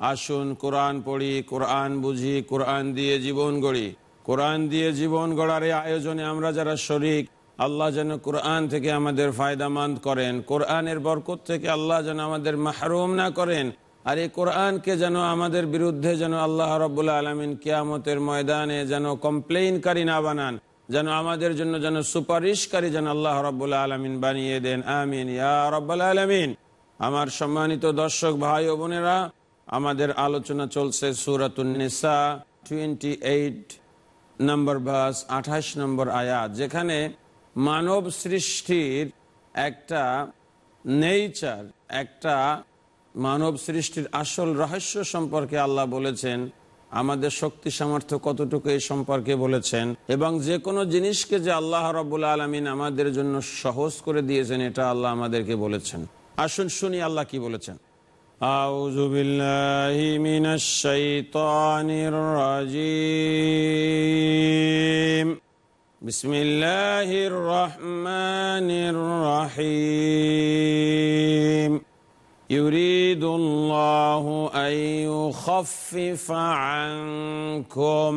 আসুন কোরআন পড়ি, কোরআন বুঝি, কোরআন দিয়ে জীবন গড়ি। কোরআন দিয়ে জীবন গড়ার এই আয়োজনে আমরা যারা শরিক, আল্লাহ যেন কোরআন থেকে আমাদের ফায়দামান্দ করেন। কোরআনের বরকত থেকে আল্লাহ যেন আমাদের মাহরুম না করেন। আর এই কোরআনকে যেন আমাদের বিরুদ্ধে যেন আল্লাহ রব্বুল্লা আলমিন কিয়ামতের ময়দানে যেন কমপ্লেইনকারী না বানান, যেন আমাদের জন্য যেন সুপারিশকারী যেন আল্লাহ রব্বুল্লা আলমিন বানিয়ে দেন। আমিন। ইয়া রব্বুল আলমিন। আমার সম্মানিত দর্শক ভাই ও বোনেরা আমাদের আলোচনা চলছে সুরাতুন্নিসা টোয়েন্টি এইট নম্বর বাস আঠাশ নম্বর আয়াত, যেখানে মানব সৃষ্টির একটা নেচার একটা মানব সৃষ্টির আসল রহস্য সম্পর্কে আল্লাহ বলেছেন। আমাদের শক্তি সামর্থ্য কতটুকু এই সম্পর্কে বলেছেন। এবং যে কোনো জিনিসকে যে আল্লাহ রবুল আলমিন আমাদের জন্য সহজ করে দিয়েছেন, এটা আল্লাহ আমাদেরকে বলেছেন। আসুন শুনি আল্লাহ কি বলেছেন। أعوذ بالله من الشيطان الرجيم. بسم الله الرحمن الرحيم. يريد الله أن يخفف عنكم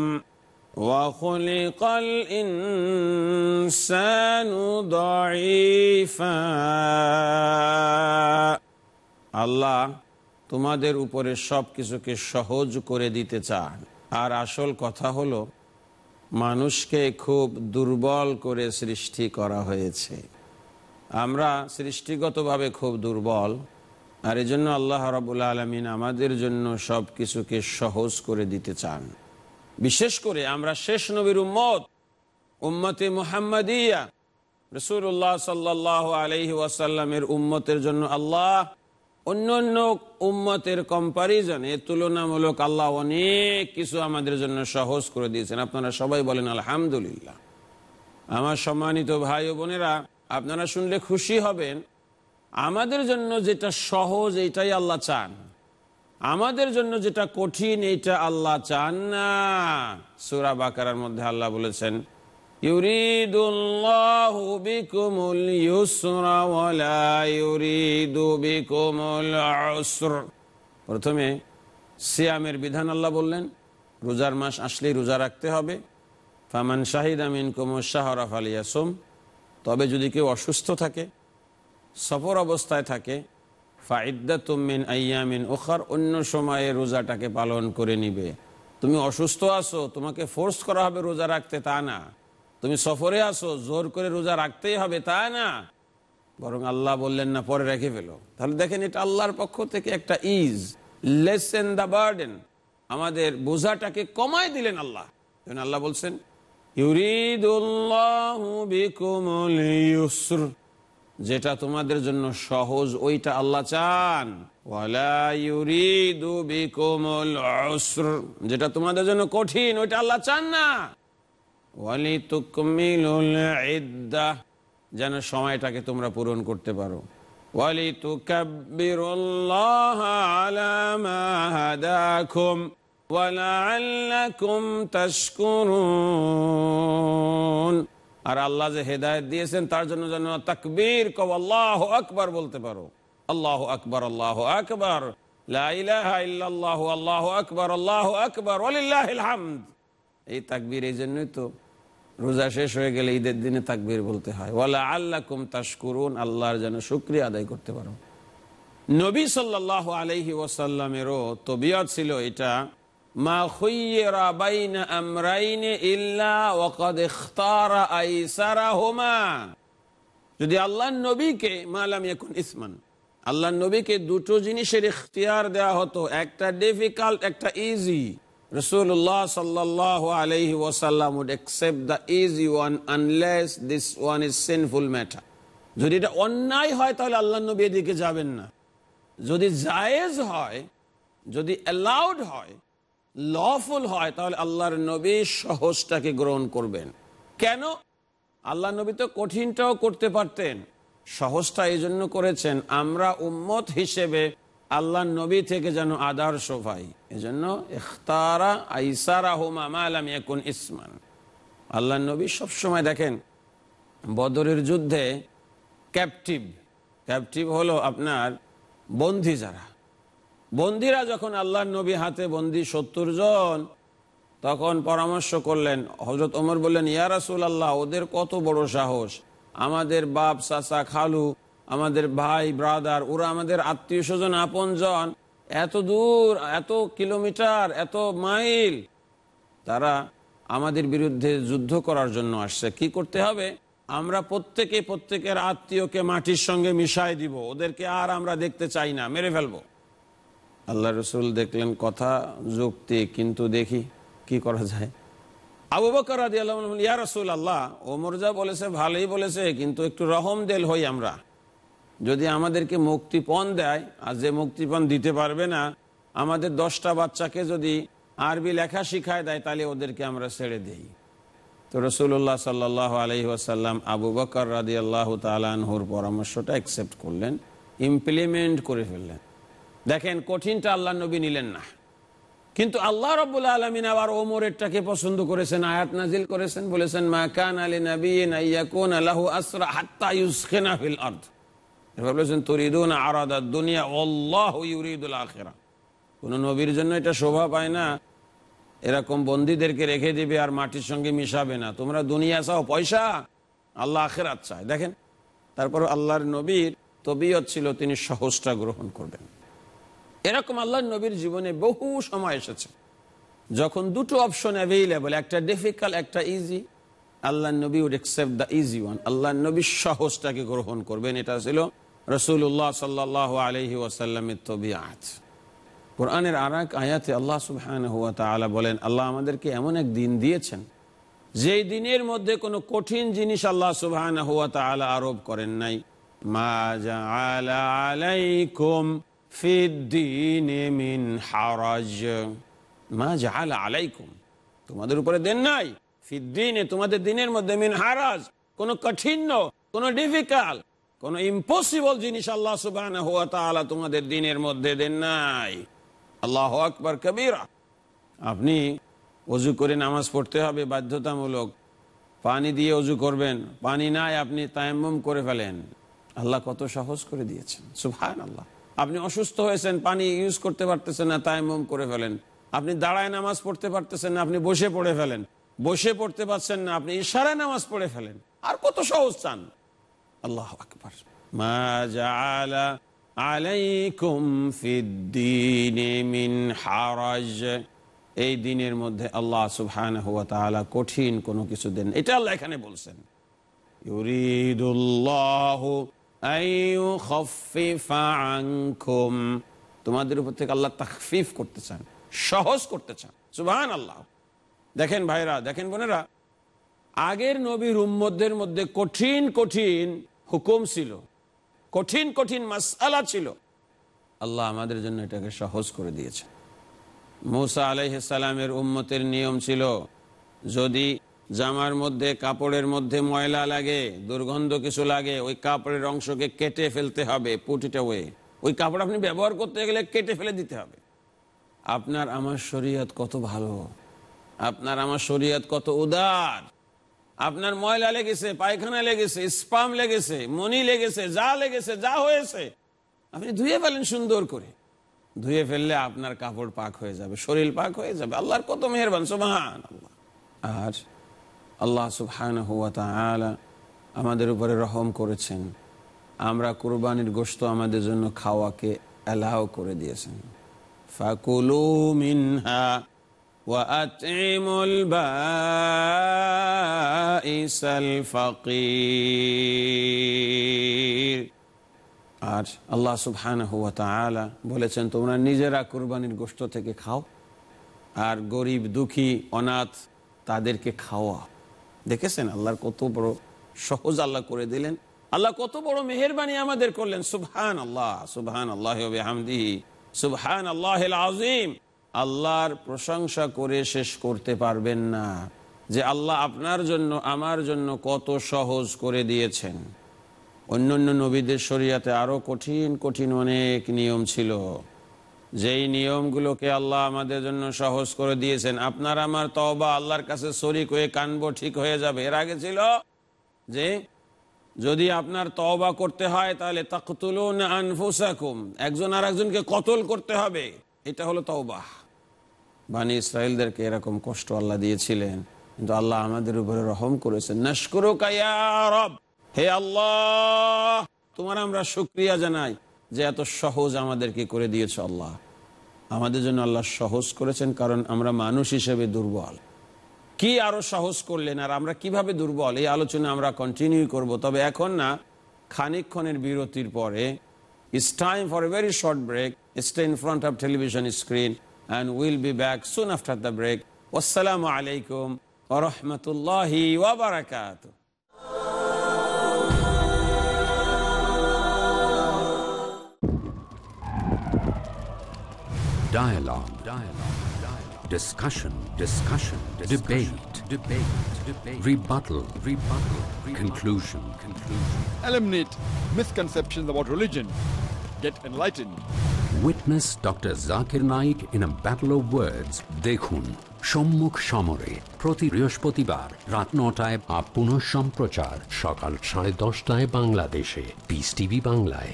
وخلق الإنسان ضعيفا. الله তোমাদের উপরে সব কিছুকে সহজ করে দিতে চান। আর আসল কথা হলো, মানুষকে খুব দুর্বল করে সৃষ্টি করা হয়েছে। আমরা সৃষ্টিগতভাবে খুব দুর্বল, আর এই জন্য আল্লাহ রাবুল আলমিন আমাদের জন্য সব কিছুকে সহজ করে দিতে চান। বিশেষ করে আমরা শেষ নবীর উম্মত, উম্মতে মুহাম্মদিয়া রসুল্লাহ সাল্লাহ আলহি ওয়াসাল্লামের উম্মতের জন্য আল্লাহ অন্য অন্য উম্মতের কম্পারিজনে তুলনামূলক আল্লাহ অনেক কিছু আমাদের জন্য সহজ করে দিয়েছেন। আপনারা সবাই বলেন, আলহামদুলিল্লাহ। আমার সম্মানিত ভাই ও বোনেরা, আপনারা শুনলে খুশি হবেন, আমাদের জন্য যেটা সহজ এইটাই আল্লাহ চান। আমাদের জন্য যেটা কঠিন এইটা আল্লাহ চান না। সুরা বাকার মধ্যে আল্লাহ বলেছেন يريد الله بكم اليسر ولا يريد بكم العسر প্রথমে সিয়ামের বিধান আল্লাহ বললেন রোজার মাস আসলেই রোজা রাখতে হবে ফামান শাহিদ আমিন কুমর শাহরাফ আলিয়াসুম তবে যদি কেউ অসুস্থ থাকে সফর অবস্থায় থাকে ফাইদ্দা তুমিন আয়ামিন ওখার অন্য সময়ে রোজাটাকে পালন করে নিবে তুমি অসুস্থ আছো তোমাকে ফোর্স করা হবে রোজা রাখতে তা না তুমি সফরে আসো জোর করে রোজা রাখতেই হবে তা না? বরং আল্লাহ বললেন না, পরে রেখে ফেলো। তাহলে দেখেন এটা আল্লাহর পক্ষ থেকে একটা ইজ লেসেন দ্য বার্ডেন আমাদের বোঝাটাকে কমায় দিলেন আল্লাহ। আল্লাহ বলছেন যেটা তোমাদের জন্য সহজ, ওইটা আল্লাহ চান। যেটা তোমাদের জন্য কঠিন, ওইটা আল্লাহ চান না। যেন সময়টাকে তোমরা পূরণ করতে পারো। আর আল্লাহ যে হেদায়ত দিয়েছেন, তার জন্য যেন তাকবীর কব আল্লাহ আকবার বলতে পারো। আল্লাহ আকবর আল্লাহ আকবর। লা ইল্লাল্লাহু, আল্লাহু আকবার আল্লাহু আকবার এই তাকবীর এই জন্যই তো রোজা শেষ হয়ে গেলে ঈদের দিনে তাকবীর বলতে হয়। ওয়ালা আল্লাকুম তাশকুরুন, আল্লাহর যেন শুকরিয়া আদায় করতে পারো। নবী সাল্লাহ আলহি ওয়াসাল্লামেরও তবিয়ত ছিল এটা, মা খুইয়েরা বাইনা আমরাইনে ইল্লা ওয়াকাদ ইখতারা আইসারাহুমা। যদি আল্লাহ নবীকে এখন ইসমান আল্লাহ নবীকে দুটো জিনিসের ইখতিয়ার দেওয়া হতো, একটা ডিফিকাল্ট একটা ইজি রসুল্লাহ সাল্লাহ আলহি ওয়াসাল্লাম would accept the easy one unless this one is sinful matter যদি এটা অন্যায় হয় তাহলে আল্লাহ নবী এদিকে যাবেন না যদি জায়েজ হয় যদি অ্যালাউড হয় লফুল হয় তাহলে আল্লাহর নবী সহজটাকে গ্রহণ করবেন। কেন? আল্লাহ নবী তো কঠিনটাও করতে পারতেন। সহজটা এই জন্য করেছেন, আমরা উম্মত হিসেবে আল্লাহ নবী থেকে যেন আদর্শ পাই এজন্য ইখতারা আইসারা হুমা মালাম এখন ইসমান। আল্লাহ নবী সবসময় দেখেন, বদরের যুদ্ধে ক্যাপটিভ ক্যাপটিভ হলো আপনার বন্দী যারা। বন্দিরা যখন আল্লাহ নবী হাতে বন্দি সত্তর জন, তখন পরামর্শ করলেন হজরত ওমর বললেন ইয়ারাসুল আল্লাহ ওদের কত বড় সাহস। আমাদের বাপ, চাচা, খালু আমাদের ভাই ব্রাদার ওরা আমাদের আত্মীয় স্বজন আপন জন এত দূর, এত কিলোমিটার এত মাইল তারা আমাদের বিরুদ্ধে যুদ্ধ করার জন্য আসছে। কি করতে হবে? আমরা প্রত্যেকে, প্রত্যেকের আত্মীয়কে মাটির সঙ্গে মিশাই দিব। ওদেরকে আর আমরা দেখতে চাই না, মেরে ফেলব। আল্লাহ রসুল দেখলেন, কথা যুক্তি, কিন্তু দেখি কি করা যায়। আবু বকর আদি আল্লাহ ইয়া রসুল আল্লাহ ওমর যা বলেছে ভালোই বলেছে, কিন্তু একটু রহম দেল হই আমরা। যদি আমাদেরকে মুক্তিপণ দেয়, আর যে মুক্তিপণ দিতে পারবে না, আমাদের দশটা বাচ্চাকে যদি আরবি লেখা শিখায় দেয়, তাহলে ওদেরকে আমরা ছেড়ে দিই। তো রসুল্লাহ সাল্লাহ আলহি আসাল্লাম আবু বকর রাদি আল্লাহ তালানহুর পরামর্শটা অ্যাকসেপ্ট করলেন ইমপ্লিমেন্ট করে ফেললেন। দেখেন, কঠিনটা আল্লাহ নবী নিলেন না। কিন্তু আল্লাহ রব্বুল আলমিন আবার ওমরেরটাকে পছন্দ করেছেন, আয়াত নাজিল করেছেন, বলেছেন, মা কান আলী নবী আসরা হাত্তা ইউসখেনা ফিল এবার বলেছেন নবীর জন্য এটা শোভা পায় না। এরকম বন্দীদেরকে রেখে দিবে আর মাটির সঙ্গে মিশাবে না। তোমরা দুনিয়া চাও, পয়সা? আল্লাহ আখেরাত চায়। দেখেন, তারপর আল্লাহর নবীর তবিয়ত ছিল, তিনি সহজটা গ্রহণ করবেন। এরকম আল্লাহ নবীর জীবনে বহু সময় এসেছে। যখন দুটো অপশন অ্যাভেইলেবল একটা ডিফিকাল্ট একটা ইজি আল্লাহ নবী would accept the easy one আল্লাহ নবী সহজটাকে গ্রহণ করবেন। এটা ছিল রসুল্লাহ সাল্লাহ আলহি ওয়াসাল্লামের তবিয়াত। কোরআনের আর এক আয়াতে আল্লাহ সুবহান হুয়া তালা বলেন, আল্লাহ আমাদেরকে এমন এক দিন দিয়েছেন, যেই দিনের মধ্যে কোনো কঠিন জিনিস আল্লাহ সুবহান হুয়া তালা আরোপ করেন নাই। আলাইকুম মিন মা জাহাল তোমাদের উপরে দেন নাই। ফিদ্দিনে তোমাদের দিনের মধ্যে মিন হারাজ, কোনো কঠিন, কোনো ডিফিকাল্ট কোন ইম্পসিবল জিনিস আল্লাহ সুবাহ তোমাদের দিনের মধ্যে দেন নাই। আল্লাহ আকবর কবিরা। আপনি অজু করে নামাজ পড়তে হবে, বাধ্যতামূলক। পানি দিয়ে অজু করবেন, পানি নাই আপনি তায়াম্মম করে ফেলেন। আল্লাহ কত সহজ করে দিয়েছেন সুভান আল্লাহ আপনি অসুস্থ হয়েছেন, পানি ইউজ করতে পারতেছেন না, তায়াম্মম করে ফেলেন। আপনি দাঁড়ায় নামাজ পড়তে পারতেছেন না, আপনি বসে পড়ে ফেলেন। বসে পড়তে পারছেন না, আপনি ইশারায় নামাজ পড়ে ফেলেন। আর কত সহজ চান? আল্লাহ আকবর। মা জাআলা আলাইকুম মিন হারাজ। এই দিনের মধ্যে আল্লাহ সুবহানাহু ওয়া তাআলা কঠিন কোনো কিছু দেন এটা আল্লাহ এখানে বলছেন। ইউরিদুল্লাহু তোমাদের উপর থেকে আল্লাহ তাকফিফ করতে চান, সহজ করতে চান। সুবহান আল্লাহ দেখেন ভাইরা, দেখেন বোনেরা, আগের নবীর উম্মদের মধ্যে কঠিন কঠিন হুকুম ছিল। কঠিন কঠিন মাসালা ছিল। আল্লাহ আমাদের জন্য এটাকে সহজ করে দিয়েছে। মৌসা আলাইসালামের উম্মতের নিয়ম ছিল, যদি জামার মধ্যে, কাপড়ের মধ্যে ময়লা লাগে, দুর্গন্ধ কিছু লাগে, ওই কাপড়ের অংশকে কেটে ফেলতে হবে পুটিটা ওয়ে ওই কাপড় আপনি ব্যবহার করতে গেলে কেটে ফেলে দিতে হবে। আপনার আমার শরীয়ত কত ভালো, আপনার আমার শরীয়ত কত উদার। আপনার ময়লা লেগেছে, পায়খানা লেগেছে, স্পাম লেগেছে, মনি লেগেছে, যা লেগেছে, যা হয়েছে। আপনি ধুয়ে ফেলেন সুন্দর করে। ধুয়ে ফেললে আপনার কাপড় পাক হয়ে যাবে, শরীর পাক হয়ে যাবে। আল্লাহর কত মেহরবান সুবহান আল্লাহ আর আল্লাহ সুবহান হুয়া তাআলা আমাদের উপরে রহম করেছেন। আমরা কুরবানির গোশত আমাদের জন্য খাওয়াকে অ্যালাও করে দিয়েছেন। ফাকুলু মিনহা। وأطعموا البائس الفقير আর আল্লাহ সুবহানাহু ওয়া তাআলা বলেছেন তোমরা নিজেরা কুরবানির গোশত থেকে খাও আর গরিব দুঃখী অনাথ তাদেরকে খাওয়া দেখেছেন আল্লাহর কত বড় সহজ আল্লাহ করে দিলেন আল্লাহ কত বড় মেহরবানি আমাদের করলেন সুবহান আল্লাহ সুবহান আল্লাহ হামদিহি সুবহান আল্লাহ আজিম আল্লাহর প্রশংসা করে শেষ করতে পারবেন না। যে আল্লাহ আপনার জন্য, আমার জন্য কত সহজ করে দিয়েছেন। অন্যান্য নবীদের শরিয়াতে আরও কঠিন কঠিন অনেক নিয়ম ছিল। যেই নিয়মগুলোকে আল্লাহ আমাদের জন্য সহজ করে দিয়েছেন, আপনার আমার তওবা আল্লাহর কাছে শরিক হয়ে কানবো ঠিক হয়ে যাবে। এর আগে ছিল যে, যদি আপনার তওবা করতে হয় তাহলে তাকতুলুন আনফুসাকুম, একজন আর একজনকে কতল করতে হবে, এটা হলো তওবা। বানি ইসরায়েলদেরকে এরকম কষ্ট আল্লাহ দিয়েছিলেন, কিন্তু আল্লাহ আমাদের উপরে রহম করেছেন। হে আল্লাহ, তোমার আমরা শুক্রিয়া জানাই যে এত সহজ আমাদেরকে করে দিয়েছ আল্লাহ। আমাদের জন্য আল্লাহ সহজ করেছেন, কারণ আমরা মানুষ হিসেবে দুর্বল। কি আরও সহজ করলেন, আর আমরা কীভাবে দুর্বল? এই আলোচনা আমরা কন্টিনিউ করব, তবে এখন না, খানিকক্ষণের বিরতির পরে it's time for a very short break stay in front of television screen and we'll be back soon after the break. Wassalamu alaikum wa rahmatullahi wa barakatuh. Dialogue. Dialogue. Dialogue. Discussion. Discussion. Discussion. Debate. Debate. Debate. Rebuttal. Rebuttal. Rebuttal. Conclusion. Conclusion. Eliminate misconceptions about religion. Get enlightened. Witness Dr. Zakir Naik in a battle of words. দেখুন সম্মুখ সমরে প্রতি বৃহস্পতিবার রাত নটায় বা পুনঃ সম্প্রচার সকাল সাড়ে দশটায় বাংলাদেশে পিস টিভি বাংলায়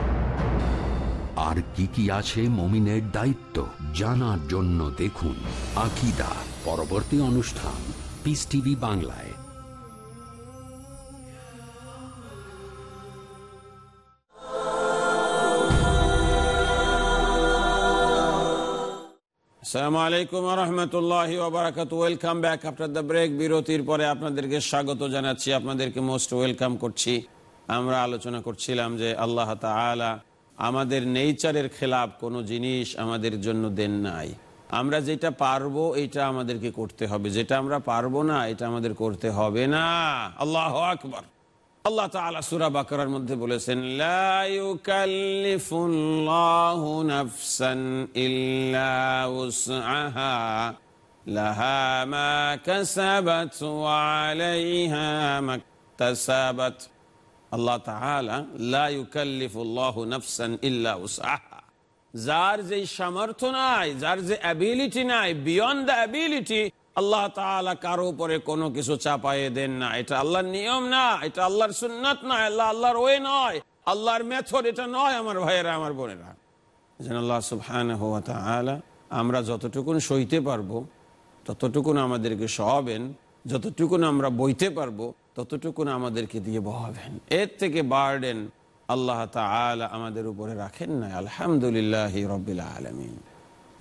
আর কি কি আছে মমিনের দায়িত্ব জানার জন্য দেখুন আকিদা পরবর্তী অনুষ্ঠান পিস টিভি বাংলায়। আলাইকুম ওয়েলকাম ব্যাক দ্য ব্রেক বিরতির পরে আপনাদেরকে স্বাগত জানাচ্ছি। আপনাদেরকে মোস্ট ওয়েলকাম করছি। আমরা আলোচনা করছিলাম যে আল্লাহ আমাদের নেচারের খেলাফ কোনো জিনিস আমাদের জন্য দেন নাই। আমরা যেটা পারব, এটা আমাদেরকে করতে হবে। যেটা আমরা পারব না, এটা আমাদের করতে হবে না। আল্লাহ আকবর। আল্লাহ তাআলা সূরা বাকরার মধ্যে বলেছেন লাহা মা কাসাবাত ওয়া আলাইহা মাকতাসাবাত আল্লাহ যার যে সামর্থ্য নাই, যার যে অ্যাবিলিটি নাই বিয়ন্ড দ্য অ্যাবিলিটি আল্লাহ তাআলা কারও উপরে কোনো কিছু চাপায়ে দেন না। এটা আল্লাহর নিয়ম না, এটা আল্লাহর সুন্নাত না আল্লাহ আল্লাহর ওয়ে নয়। আল্লাহর মেথড এটা নয় আমার ভাইয়েরা, আমার বোনেরা। যেন আল্লাহ সুবহানাহু ওয়া তাআলা আমরা যতটুকুন সইতে পারব, ততটুকুন আমাদেরকে সহাবেন যতটুকুন আমরা বইতে পারব ততটুকুন আমাদেরকে দিয়ে বহাবেন। এর থেকে বার্ডেন আল্লাহ আমাদের উপরে রাখেন না। আলহামদুলিল্লাহ রবিল আলমিন।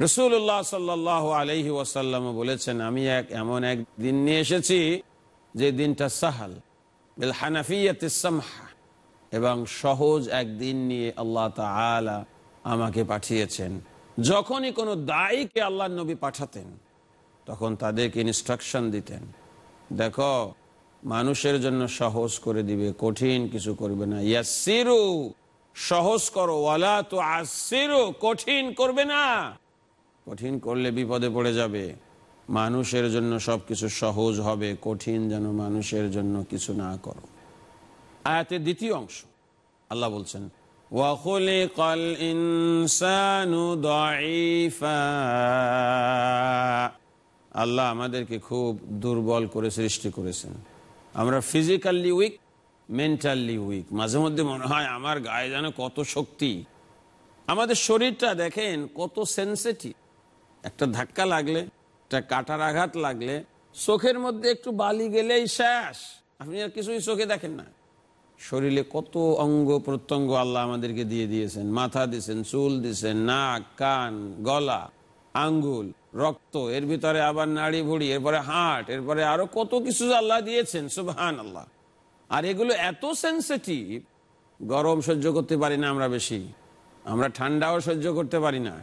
রসুল্লাহ সাল্লাহ আলহি ওয়াসাল্লাম বলেছেন, আমি এক এমন এক দিন নিয়ে এসেছি যে দিনটা সাহাল, বিল হানাফিয়াত এবং সহজ একদিন নিয়ে আল্লাহ তাআলা আমাকে পাঠিয়েছেন। যখনই কোনো দায়ীকে আল্লাহ নবী পাঠাতেন, তখন তাদেরকে ইনস্ট্রাকশন দিতেন। দেখো মানুষের জন্য সহজ করে দিবে কঠিন কিছু করবে না ইয়াসিরু সহজ করো ওয়ালা তো আসিরু কঠিন করবে না কঠিন করলে বিপদে পড়ে যাবে মানুষের জন্য সবকিছু সহজ হবে কঠিন যেন মানুষের জন্য কিছু না করো আয়াতের দ্বিতীয় অংশ আল্লাহ বলছেন وَخُلِقَ الْإِنسَانُ ضَعِيفًا আল্লাহ আমাদেরকে খুব দুর্বল করে সৃষ্টি করেছেন আমরা ফিজিক্যালি উইক মেন্টালি উইক মাঝে মধ্যে মনে হয় আমার গায়ে যেন কত শক্তি। আমাদের শরীরটা দেখেন কত সেন্সিটিভ একটা ধাক্কা লাগলে, একটা কাটার আঘাত লাগলে, চোখের মধ্যে একটু বালি গেলেই শেষ। আপনি আর কিছুই চোখে দেখেন না। শরীরে কত অঙ্গ প্রত্যঙ্গ আল্লাহ আমাদেরকে দিয়ে দিয়েছেন। মাথা দিয়েছেন, চুল দিয়েছেন, নাক, কান, গলা। আঙ্গুল, রক্ত, এর ভিতরে আবার নাড়ি ভুড়ি এরপরে হার্ট এরপরে আরও কত কিছু আল্লাহ দিয়েছেন সুবহান আল্লাহ আর এগুলো এত সেন্সিটিভ গরম সহ্য করতে পারি না আমরা বেশি। আমরা ঠান্ডাও সহ্য করতে পারি না।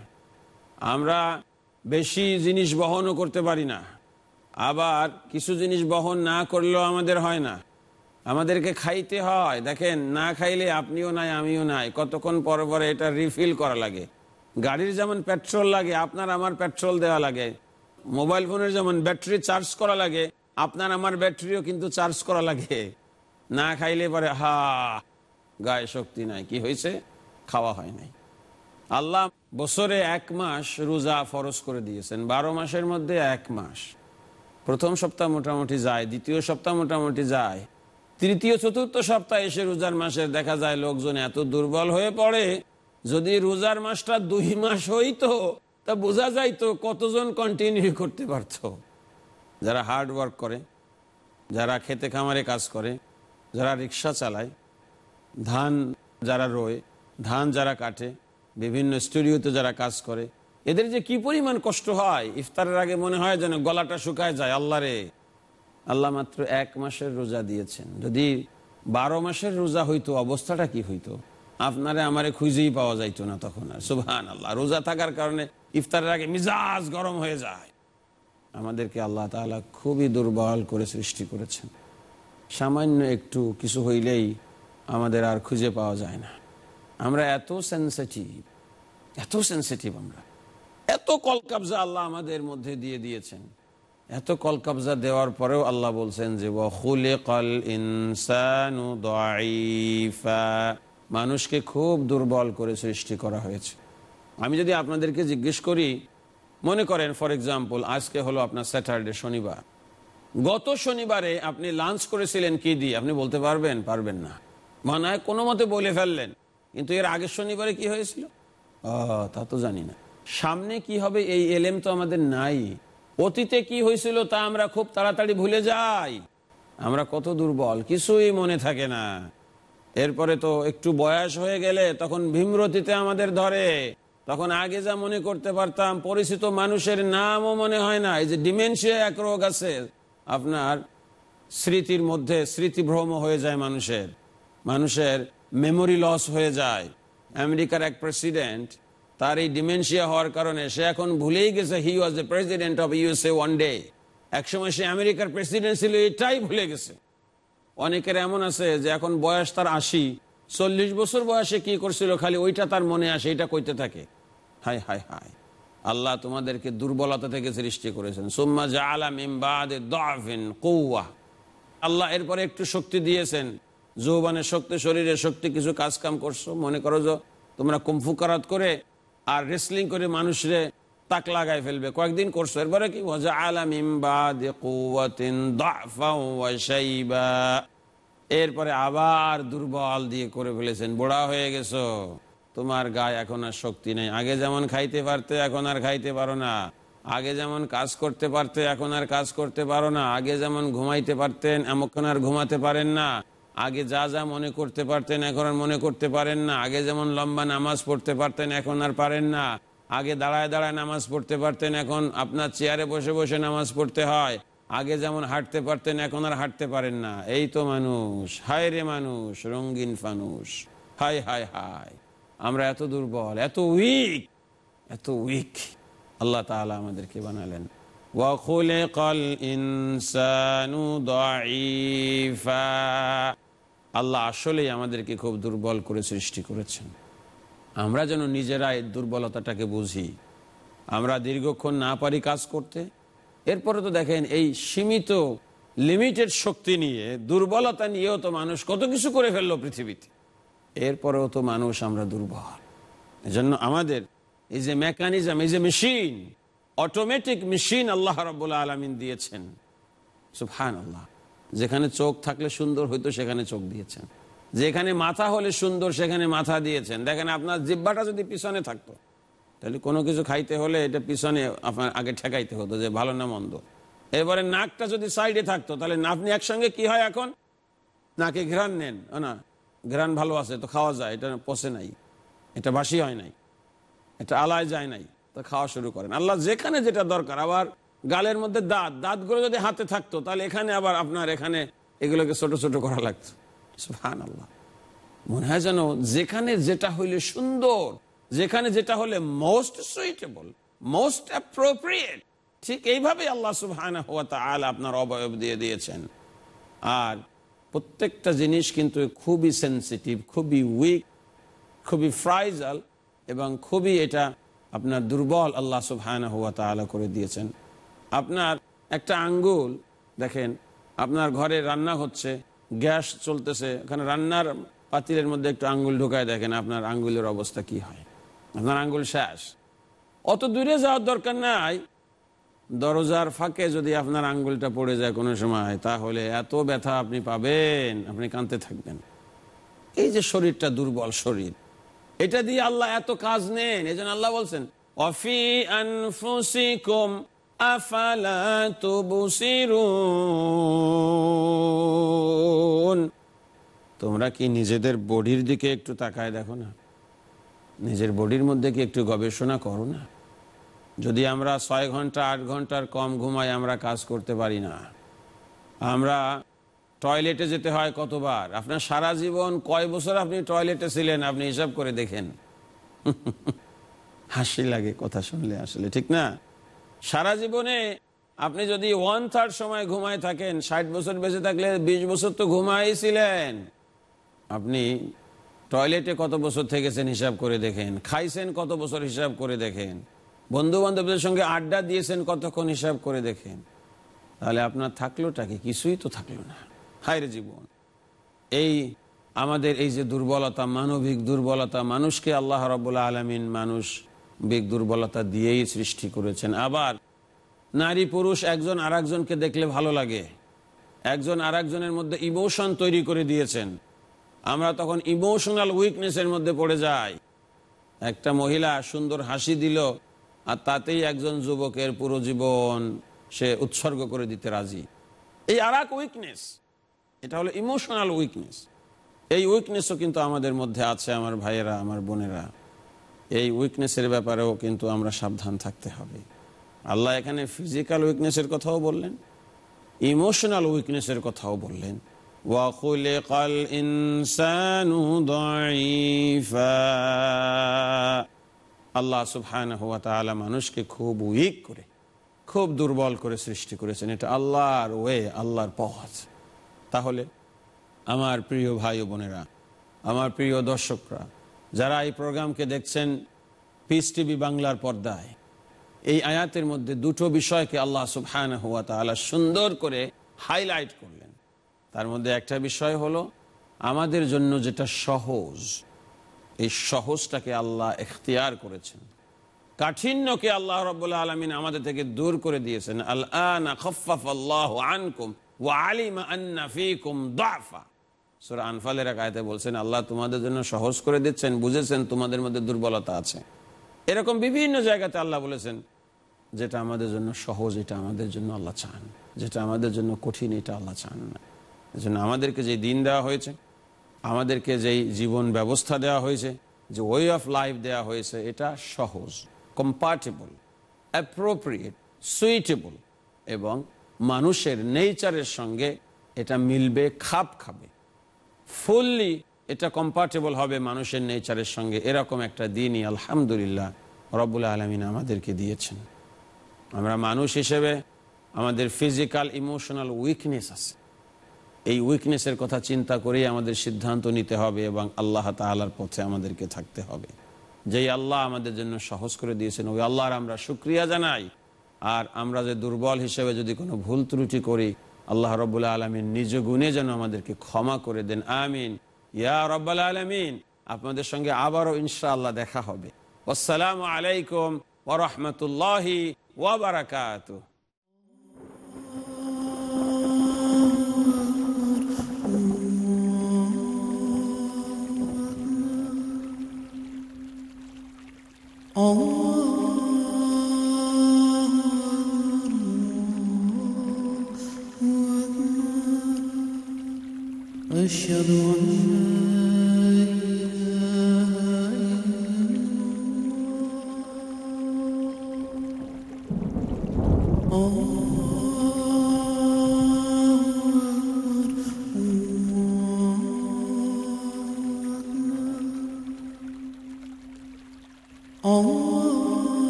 আমরা বেশি জিনিস বহনও করতে পারি না। আবার কিছু জিনিস বহন না করলেও আমাদের হয় না। আমাদেরকে খাইতে হয়। দেখেন, না খাইলে আপনিও নাই, আমিও নাই। কতক্ষণ পর পরে এটা রিফিল করা লাগে। গাড়ির যেমন পেট্রোল লাগে, আপনার আমার পেট্রোল দেওয়া লাগে। মোবাইল ফোনের যেমন ব্যাটারি চার্জ করা লাগে, আপনার আমার ব্যাটারিও কিন্তু চার্জ করা লাগে। না খাইলে পরে, হা, গায়ে শক্তি নাই। কি হয়েছে? খাওয়া হয় নাই। আল্লাহ বছরে এক মাস রোজা ফরজ করে দিয়েছেন। বারো মাসের মধ্যে এক মাস। প্রথম সপ্তাহ মোটামুটি যায়, দ্বিতীয় সপ্তাহ মোটামুটি যায়। তৃতীয়, চতুর্থ সপ্তাহে এসে রোজার মাসের দেখা যায় লোকজন এত দুর্বল হয়ে পড়ে যদি রোজার মাসটা দুই মাস হইতো, তা বোঝা যাইতো কতজন কন্টিনিউ করতে পারত। যারা হার্ড ওয়ার্ক করে, যারা খেতে খামারে কাজ করে, যারা রিক্সা চালায়, ধান যারা রোয়, ধান যারা কাটে, বিভিন্ন স্টুডিওতে যারা কাজ করে, এদের যে কি পরিমাণ কষ্ট হয়, ইফতারের আগে মনে হয় যেন গলাটা শুকায় যায়, আল্লাহ রে। আল্লাহ মাত্র এক মাসের রোজা দিয়েছেন। যদি বারো মাসের রোজা হইতো, অবস্থাটা কি হইতো? আপনারে আমারে খুঁজেই পাওয়া যাইতো না তখন আর। সুবহান আল্লাহ রোজা থাকার কারণে ইফতারের আগে মিজাজ গরম হয়ে যায়। আমাদেরকে আল্লাহ তাআলা খুবই দুর্বল করে সৃষ্টি করেছেন। সামান্য একটু কিছু হইলেই আমাদের আর খুঁজে পাওয়া যায় না। আমরা এত সেন্সিটিভ এত সেন্সিটিভ আমরা। এত কলকাবজা আল্লাহ আমাদের মধ্যে দিয়ে দিয়েছেন। এত কলকাবজা দেওয়ার পরেও আল্লাহ বলছেন যে মানুষকে খুব দুর্বল করে সৃষ্টি করা হয়েছে। আমি যদি আপনাদেরকে জিজ্ঞেস করি, মনে করেন ফর এক্সাম্পল আজকে হলো আপনার স্যাটারডে শনিবার। গত শনিবারে আপনি লাঞ্চ করেছিলেন কি দিয়ে? আপনি বলতে পারবেন? পারবেন না। মনে হয় কোনো মতে বলে ফেললেন। কিন্তু এর আগের শনিবারে কি হয়েছিল? তা তো জানি না। সামনে কি হবে এই এলেম তো আমাদের নাই। অতীতে কি হয়েছিল তা আমরা খুব তাড়াতাড়ি ভুলে যাই। আমরা কত দুর্বল, কিছুই মনে থাকে না। এরপরে তো একটু বয়স হয়ে গেলে তখন ভীমরতিতে আমাদের ধরে। তখন আগে যা মনে করতে পারতাম, পরিচিত মানুষের নামও মনে হয় না। এই যে ডিমেনশিয়া এক রোগ আছে, আপনার স্মৃতির মধ্যে স্মৃতিভ্রম হয়ে যায় মানুষের। মানুষের মেমোরি লস হয়ে যায়। আমেরিকার এক প্রেসিডেন্ট তার এই ডিমেনশিয়া হওয়ার কারণে সে এখন ভুলেই গেছে he was the president of USA one day একসময় সে আমেরিকার প্রেসিডেন্ট ছিল, এটাই ভুলে গেছে। অনেকের এমন আছে যে এখন বয়স তার আশি, চল্লিশ বছর বয়সে কি করছিল, খালি ওইটা তার মনে আসে, এটা কইতে থাকে। হাই হাই হাই আল্লাহ তোমাদেরকে দুর্বলতা থেকে সৃষ্টি করেছেন। সুম্মা বাদি দাফিন কুওয়া। আল্লাহ এরপরে একটু শক্তি দিয়েছেন। যৌবনের শক্তি শরীরে শক্তি, কিছু কাজ কাম করছ, মনে করো যে তোমরা কুমফু কারাত করে আর রেসলিং করে মানুষরে তাক লাগাই ফেলবে। কয়েকদিন করছ। এরপরে কি? এরপরে আবার দুর্বল দিয়ে করে ফেলেছেন। বুড়া হয়ে গেছো। তোমার গায়ে এখন আর শক্তি নেই। আগে যেমন খাইতে পারতে, এখন আর খাইতে পারো না। আগে যেমন কাজ করতে পারতে, এখন আর কাজ করতে পারো না। আগে যেমন ঘুমাইতে পারতেন এমন আর ঘুমাতে পারেন না। আগে যা যা মনে করতে পারতেন, এখন আর মনে করতে পারেন না। আগে যেমন লম্বা নামাজ পড়তে পারতেন, এখন আর পারেন না। আগে দাঁড়ায় দাঁড়ায় নামাজ পড়তে পারতেন, এখন আপনার চেয়ারে বসে বসে নামাজ পড়তে হয়। আগে যেমন হাঁটতে পারতেন, এখন আর হাঁটতে পারেন না। এই তো মানুষ, হায় রে মানুষ, রঙিন ফানুষ। হায় হায় হায়। আমরা এত দুর্বল, এত উইক এত উইক আল্লাহ তালা আমাদেরকে বানালেন। আল্লাহ আসলেই আমাদেরকে খুব দুর্বল করে সৃষ্টি করেছেন। আমরা যেন নিজেরা এই দুর্বলতাটাকে বুঝি। আমরা দীর্ঘক্ষণ না পারি কাজ করতে। এরপরে তো দেখেন, এই সীমিত লিমিটেড শক্তি নিয়ে, দুর্বলতা নিয়েও তো মানুষ কত কিছু করে ফেলল পৃথিবীতে। এরপরেও তো মানুষ আমরা দুর্বল। এজন্য আমাদের এই যে মেকানিজম এই যে মেশিন অটোমেটিক মেশিন আল্লাহ রব্বুল্লা আলমিন দিয়েছেন। সুফহান আল্লাহ যেখানে চোখ থাকলে সুন্দর হইতো, সেখানে চোখ দিয়েছেন। যেখানে মাথা হলে সুন্দর, সেখানে মাথা দিয়েছেন। দেখেন, আপনার জিব্বাটা যদি পিছনে থাকতো, তাহলে কোনো কিছু খাইতে হলে এটা পিছনে আপনার আগে ঠেকাইতে হতো যে ভালো না মন্দ। এবারে নাকটা যদি সাইডে থাকতো, তাহলে আপনি একসঙ্গে কি হয় এখন? নাকে ঘ্রাণ নেন। না, ঘ্রাণ ভালো আছে, তো খাওয়া যায়, এটা পচে নাই, এটা বাসি হয় নাই, এটা আলায় যায় নাই, তো খাওয়া শুরু করেন। আল্লাহ যেখানে যেটা দরকার, আবার গালের মধ্যে দাঁত, দাঁতগুলো যদি হাতে থাকতো, তাহলে এখানে আবার আপনার এখানে এগুলোকে ছোট ছোট করা লাগতো। আল্লাহ মনে হয় যেন যেখানে যেটা হইলে সুন্দর, যেখানে যেটা হলে মোস্ট সুইটেবল মোস্ট অ্যাপ্রোপ্রিয়েট ঠিক এইভাবে আল্লাহ সুবহান আপনার অবয়ব দিয়ে দিয়েছেন। আর প্রত্যেকটা জিনিস কিন্তু খুবই সেন্সিটিভ খুবই উইক খুবই ফ্রাইজাল এবং খুবই এটা আপনার দুর্বল আল্লাহ সুবহান হুয়া তালা করে দিয়েছেন। আপনার একটা আঙ্গুল, দেখেন, আপনার ঘরে রান্না হচ্ছে গ্যাস চলতেছে। ওখানে রান্নার পাতিলের মধ্যে একটু আঙ্গুল ঢুকায় দেখেন আপনার আঙ্গুলের অবস্থা কি হয়। আপনার আঙ্গুল শেষ। অত দূরে যাওয়ার দরকার নাই। দরজার ফাঁকে যদি আপনার আঙ্গুলটা পড়ে যায় কোনো সময়, তাহলে এত ব্যথা আপনি পাবেন, আপনি কাঁদতে থাকবেন। এই যে শরীরটা দুর্বল শরীর, এটা দিয়ে আল্লাহ এত কাজ নেন। এই আল্লাহ বলছেন, অফি আনফুসিকুম আফালা তোমরা কি নিজেদের বডির দিকে একটু তাকায় দেখো না? নিজের বডির মধ্যে কি একটু গবেষণা করো না? যদি আমরা ছয় ঘণ্টা, আট ঘণ্টার কম ঘুমাই আমরা কাজ করতে পারি না। আমরা টয়লেটে যেতে হয় কতবার? আপনার সারা জীবন কয় বছর আপনি টয়লেটে ছিলেন? আপনি হিসাব করে দেখেন। হাসি লাগে কথা শুনলে আসলে, ঠিক না? সারা জীবনে আপনি যদি ওয়ান থার্ড সময় ঘুমায় থাকেন, ষাট বছর বেঁচে থাকলে বিশ বছর তো ঘুমাইছিলেন। আপনি টয়লেটে কত বছর থেকেছেন হিসাব করে দেখেন, খাইছেন কত বছর হিসাব করে দেখেন বন্ধু বান্ধবদের সঙ্গে আড্ডা দিয়েছেন কতক্ষণ হিসাব করে দেখেন। তাহলে আপনার থাকলোটা কি? কিছুই তো থাকল না। হায়রে জীবন। এই আমাদের এই যে দুর্বলতা, মানবিক দুর্বলতা, মানুষকে আল্লাহ রব্বুল্লা আলমিন মানুষ বিক দুর্বলতা দিয়েই সৃষ্টি করেছেন। আবার নারী পুরুষ একজন আর দেখলে ভালো লাগে। একজন আর মধ্যে ইমোশন তৈরি করে দিয়েছেন। আমরা তখন ইমোশনাল উইকনেসের মধ্যে পড়ে যাই। একটা মহিলা সুন্দর হাসি দিল আর তাতেই একজন যুবকের পুরো জীবন সে উৎসর্গ করে দিতে রাজি। এই আর উইকনেস এটা হলো ইমোশনাল উইকনেস এই উইকনেসও কিন্তু আমাদের মধ্যে আছে, আমার ভাইয়েরা, আমার বোনেরা। এই উইকনেসের ব্যাপারেও কিন্তু আমরা সাবধান থাকতে হবে। আল্লাহ এখানে ফিজিক্যাল উইকনেসের কথাও বললেন ইমোশনাল উইকনেসের কথাও বললেন। আল্লাহ সুবহান মানুষকে খুব উইক করে, খুব দুর্বল করে সৃষ্টি করেছেন। এটা আল্লাহর ওয়ে, আল্লাহর পথ। তাহলে আমার প্রিয় ভাই বোনেরা, আমার প্রিয় দর্শকরা যারা এই প্রোগ্রামকে দেখছেন পিস টিভি বাংলার পর্দায়, এই আয়াতের মধ্যে দুটো বিষয়কে আল্লাহ সুবহান হুয়া তালা সুন্দর করে হাইলাইট করলেন। তার মধ্যে একটা বিষয় হলো, আমাদের জন্য যেটা সহজ, এই সহজটাকে আল্লাহ এখতিয়ার করেছেন। কাঠিন্যকে আল্লাহ রবাহ আলমিন আমাদের থেকে দূর করে দিয়েছেন। আল্লাহ আনকুম আলিমা আন্না ফিকুম দাফা। সুরা আনফালের কায়তে বলছেন, আল্লাহ তোমাদের জন্য সহজ করে দিচ্ছেন, বুঝেছেন, তোমাদের মধ্যে দুর্বলতা আছে। এরকম বিভিন্ন জায়গাতে আল্লাহ বলেছেন, যেটা আমাদের জন্য সহজ, এটা আমাদের জন্য আল্লাহ চান, যেটা আমাদের জন্য কঠিন, এটা আল্লাহ চান না। এজন্য আমাদেরকে যে দিন দেওয়া হয়েছে, আমাদেরকে যেই জীবন ব্যবস্থা দেওয়া হয়েছে, যে ওয়ে অফ লাইফ দেওয়া হয়েছে, এটা সহজ কম্পার্টেবল অ্যাপ্রোপ্রিয়েট সুইটেবল এবং মানুষের নেচারের সঙ্গে এটা মিলবে, খাপ খাবে। ফুললি এটা কম্পার্টেবল হবে মানুষের নেচারের সঙ্গে। এরকম একটা দিনই আলহামদুলিল্লাহ রব্বুল আলমিন আমাদেরকে দিয়েছেন। আমরা মানুষ হিসেবে আমাদের ফিজিক্যাল ইমোশনাল উইকনেস আছে। এই উইকনেসের কথা চিন্তা করেই আমাদের সিদ্ধান্ত নিতে হবে এবং আল্লাহ তালার পথে আমাদেরকে থাকতে হবে। যেই আল্লাহ আমাদের জন্য সহজ করে দিয়েছেন, ওই আল্লাহর আমরা শুক্রিয়া জানাই। আর আমরা যে দুর্বল হিসেবে যদি কোনো ভুল ত্রুটি করি আল্লাহ রবুল্লা আলমিন নিজ গুণে যেন আমাদেরকে ক্ষমা করে দেন, আমিন। ইয়া রব্বাল আলমিন, আপনাদের সঙ্গে আবারও ইনশাআল্লাহ দেখা হবে। আসসালামু আলাইকুম ওরহমতুল্লাহি ওয়াবারাকাত أشهد أن